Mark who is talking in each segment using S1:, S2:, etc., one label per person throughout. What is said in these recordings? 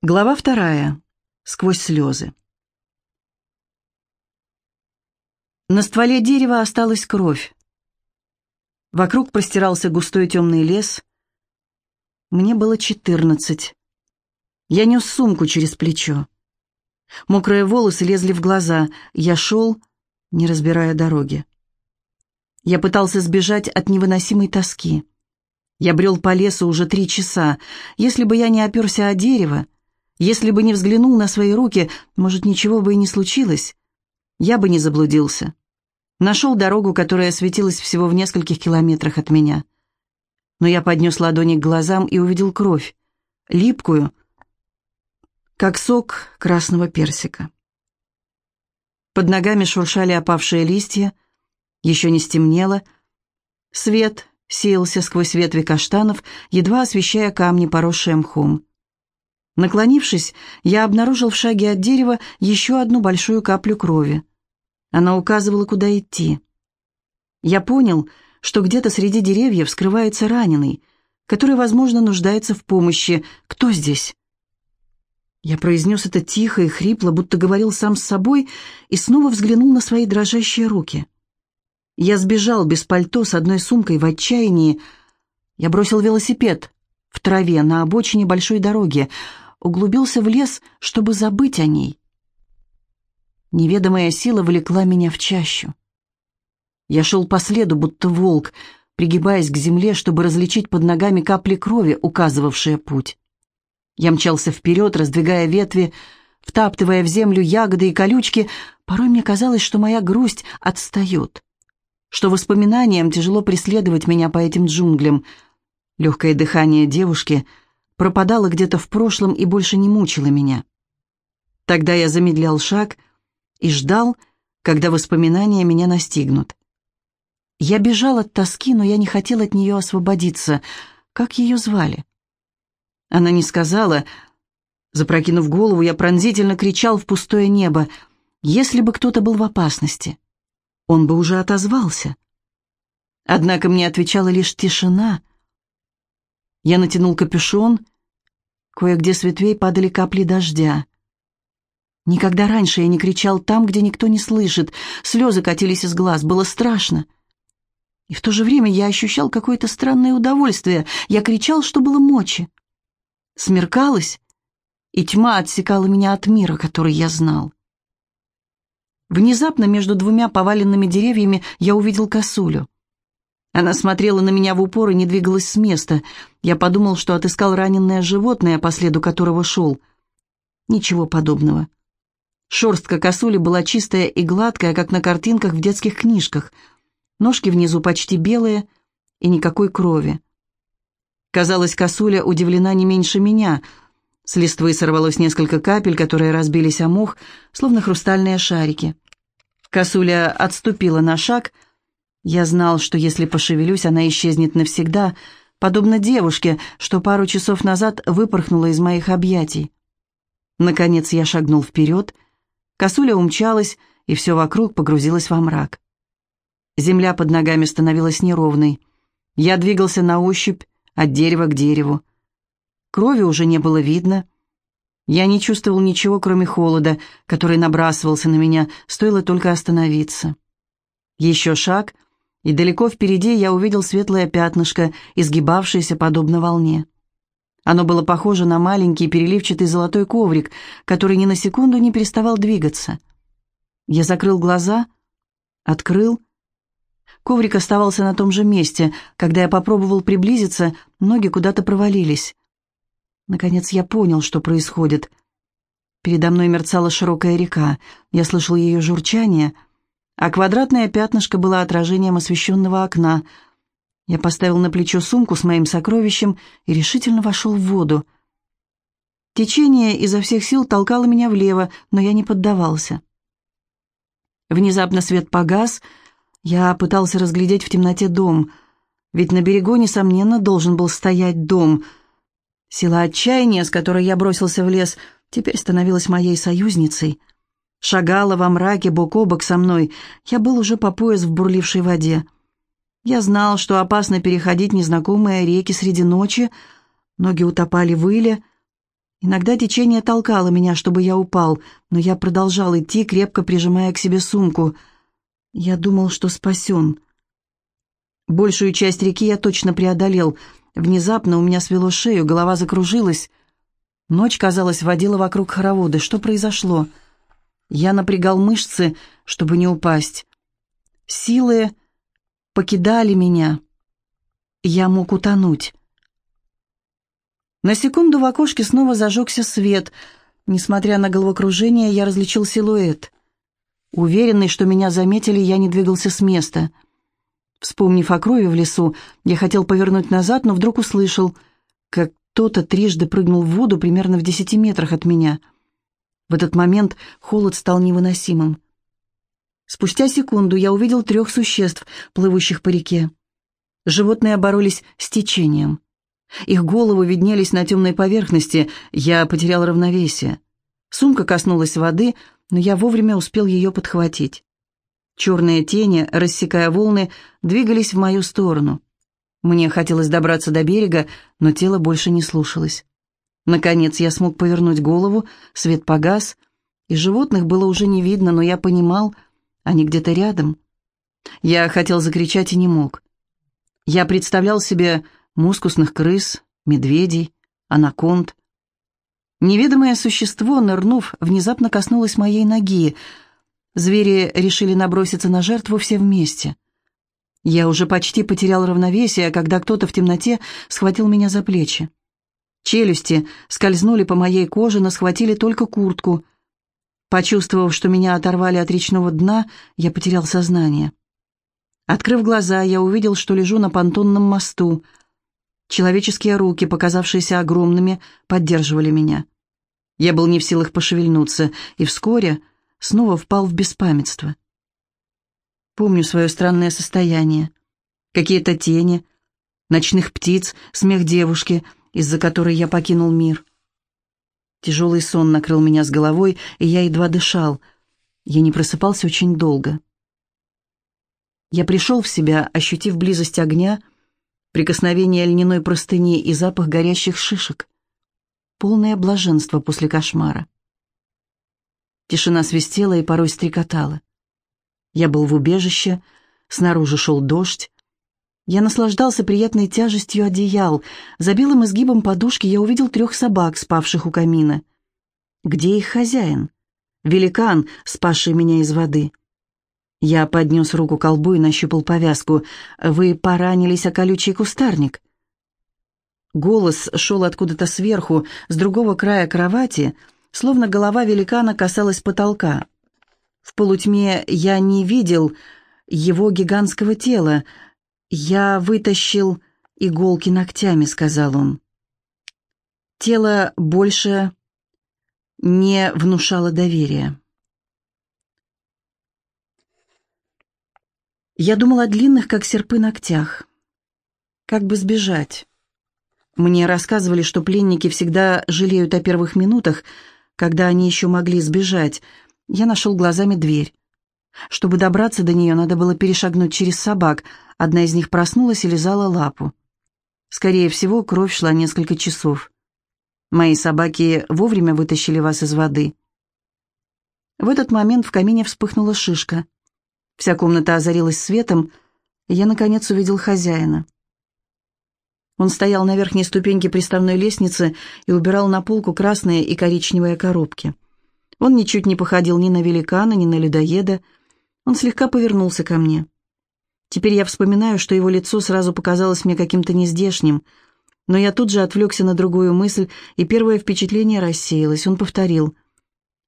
S1: Глава вторая. Сквозь слезы. На стволе дерева осталась кровь. Вокруг простирался густой темный лес. Мне было четырнадцать. Я нес сумку через плечо. Мокрые волосы лезли в глаза. Я шел, не разбирая дороги. Я пытался сбежать от невыносимой тоски. Я брел по лесу уже три часа. Если бы я не оперся о дерево, если бы не взглянул на свои руки, может, ничего бы и не случилось. Я бы не заблудился. Нашел дорогу, которая светилась всего в нескольких километрах от меня. Но я поднес ладони к глазам и увидел кровь, липкую, как сок красного персика. Под ногами шуршали опавшие листья, еще не стемнело. Свет сеялся сквозь ветви каштанов, едва освещая камни, поросшие мхом. Наклонившись, я обнаружил в шаге от дерева еще одну большую каплю крови. Она указывала, куда идти. Я понял, что где-то среди деревьев скрывается раненый, который, возможно, нуждается в помощи. Кто здесь? Я произнес это тихо и хрипло, будто говорил сам с собой, и снова взглянул на свои дрожащие руки. Я сбежал без пальто с одной сумкой в отчаянии. Я бросил велосипед в траве на обочине большой дороги углубился в лес, чтобы забыть о ней. Неведомая сила влекла меня в чащу. Я шел по следу, будто волк, пригибаясь к земле, чтобы различить под ногами капли крови, указывавшие путь. Я мчался вперед, раздвигая ветви, втаптывая в землю ягоды и колючки. Порой мне казалось, что моя грусть отстает, что воспоминаниям тяжело преследовать меня по этим джунглям. Легкое дыхание девушки — пропадала где-то в прошлом и больше не мучила меня. Тогда я замедлял шаг и ждал, когда воспоминания меня настигнут. Я бежал от тоски, но я не хотел от нее освободиться. Как ее звали? Она не сказала. Запрокинув голову, я пронзительно кричал в пустое небо. Если бы кто-то был в опасности, он бы уже отозвался. Однако мне отвечала лишь тишина — я натянул капюшон. Кое-где с ветвей падали капли дождя. Никогда раньше я не кричал там, где никто не слышит. Слезы катились из глаз, было страшно. И в то же время я ощущал какое-то странное удовольствие. Я кричал, что было мочи. Смеркалось, и тьма отсекала меня от мира, который я знал. Внезапно между двумя поваленными деревьями я увидел косулю. Она смотрела на меня в упор и не двигалась с места. Я подумал, что отыскал раненое животное, по следу которого шел. Ничего подобного. Шерстка косули была чистая и гладкая, как на картинках в детских книжках. Ножки внизу почти белые и никакой крови. Казалось, косуля удивлена не меньше меня. С листвы сорвалось несколько капель, которые разбились о мох, словно хрустальные шарики. Косуля отступила на шаг — я знал, что если пошевелюсь, она исчезнет навсегда, подобно девушке, что пару часов назад выпорхнула из моих объятий. Наконец я шагнул вперед, косуля умчалась, и все вокруг погрузилось во мрак. Земля под ногами становилась неровной. Я двигался на ощупь от дерева к дереву. Крови уже не было видно. Я не чувствовал ничего, кроме холода, который набрасывался на меня, стоило только остановиться. Еще шаг — и далеко впереди я увидел светлое пятнышко, изгибавшееся подобно волне. Оно было похоже на маленький переливчатый золотой коврик, который ни на секунду не переставал двигаться. Я закрыл глаза, открыл. Коврик оставался на том же месте. Когда я попробовал приблизиться, ноги куда-то провалились. Наконец я понял, что происходит. Передо мной мерцала широкая река. Я слышал ее журчание — а квадратное пятнышко было отражением освещенного окна. Я поставил на плечо сумку с моим сокровищем и решительно вошел в воду. Течение изо всех сил толкало меня влево, но я не поддавался. Внезапно свет погас, я пытался разглядеть в темноте дом, ведь на берегу, несомненно, должен был стоять дом. Сила отчаяния, с которой я бросился в лес, теперь становилась моей союзницей — Шагала во мраке бок о бок со мной. Я был уже по пояс в бурлившей воде. Я знал, что опасно переходить незнакомые реки среди ночи. Ноги утопали в иле. Иногда течение толкало меня, чтобы я упал, но я продолжал идти, крепко прижимая к себе сумку. Я думал, что спасен. Большую часть реки я точно преодолел. Внезапно у меня свело шею, голова закружилась. Ночь, казалось, водила вокруг хороводы. Что произошло? Я напрягал мышцы, чтобы не упасть. Силы покидали меня. Я мог утонуть. На секунду в окошке снова зажегся свет. Несмотря на головокружение, я различил силуэт. Уверенный, что меня заметили, я не двигался с места. Вспомнив о крови в лесу, я хотел повернуть назад, но вдруг услышал, как кто-то трижды прыгнул в воду примерно в десяти метрах от меня. В этот момент холод стал невыносимым. Спустя секунду я увидел трех существ, плывущих по реке. Животные боролись с течением. Их головы виднелись на темной поверхности, я потерял равновесие. Сумка коснулась воды, но я вовремя успел ее подхватить. Черные тени, рассекая волны, двигались в мою сторону. Мне хотелось добраться до берега, но тело больше не слушалось. Наконец я смог повернуть голову, свет погас, и животных было уже не видно, но я понимал, они где-то рядом. Я хотел закричать и не мог. Я представлял себе мускусных крыс, медведей, анаконд. Неведомое существо, нырнув, внезапно коснулось моей ноги. Звери решили наброситься на жертву все вместе. Я уже почти потерял равновесие, когда кто-то в темноте схватил меня за плечи. Челюсти скользнули по моей коже, но схватили только куртку. Почувствовав, что меня оторвали от речного дна, я потерял сознание. Открыв глаза, я увидел, что лежу на понтонном мосту — Человеческие руки, показавшиеся огромными, поддерживали меня. Я был не в силах пошевельнуться, и вскоре снова впал в беспамятство. Помню свое странное состояние. Какие-то тени, ночных птиц, смех девушки, из-за которой я покинул мир. Тяжелый сон накрыл меня с головой, и я едва дышал. Я не просыпался очень долго. Я пришел в себя, ощутив близость огня — прикосновение льняной простыни и запах горящих шишек. Полное блаженство после кошмара. Тишина свистела и порой стрекотала. Я был в убежище, снаружи шел дождь. Я наслаждался приятной тяжестью одеял. За белым изгибом подушки я увидел трех собак, спавших у камина. Где их хозяин? Великан, спасший меня из воды. Я поднес руку к колбу и нащупал повязку. «Вы поранились о колючий кустарник». Голос шел откуда-то сверху, с другого края кровати, словно голова великана касалась потолка. В полутьме я не видел его гигантского тела. «Я вытащил иголки ногтями», — сказал он. Тело больше не внушало доверия. Я думал о длинных, как серпы, ногтях. Как бы сбежать? Мне рассказывали, что пленники всегда жалеют о первых минутах, когда они еще могли сбежать. Я нашел глазами дверь. Чтобы добраться до нее, надо было перешагнуть через собак. Одна из них проснулась и лизала лапу. Скорее всего, кровь шла несколько часов. Мои собаки вовремя вытащили вас из воды. В этот момент в камине вспыхнула шишка — Вся комната озарилась светом, и я, наконец, увидел хозяина. Он стоял на верхней ступеньке приставной лестницы и убирал на полку красные и коричневые коробки. Он ничуть не походил ни на великана, ни на людоеда. Он слегка повернулся ко мне. Теперь я вспоминаю, что его лицо сразу показалось мне каким-то нездешним, но я тут же отвлекся на другую мысль, и первое впечатление рассеялось. Он повторил.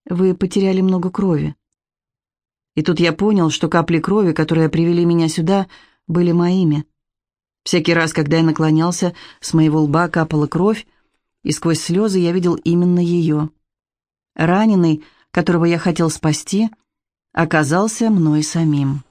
S1: «Вы потеряли много крови». И тут я понял, что капли крови, которые привели меня сюда, были моими. Всякий раз, когда я наклонялся, с моего лба капала кровь, и сквозь слезы я видел именно ее. Раненый, которого я хотел спасти, оказался мной самим.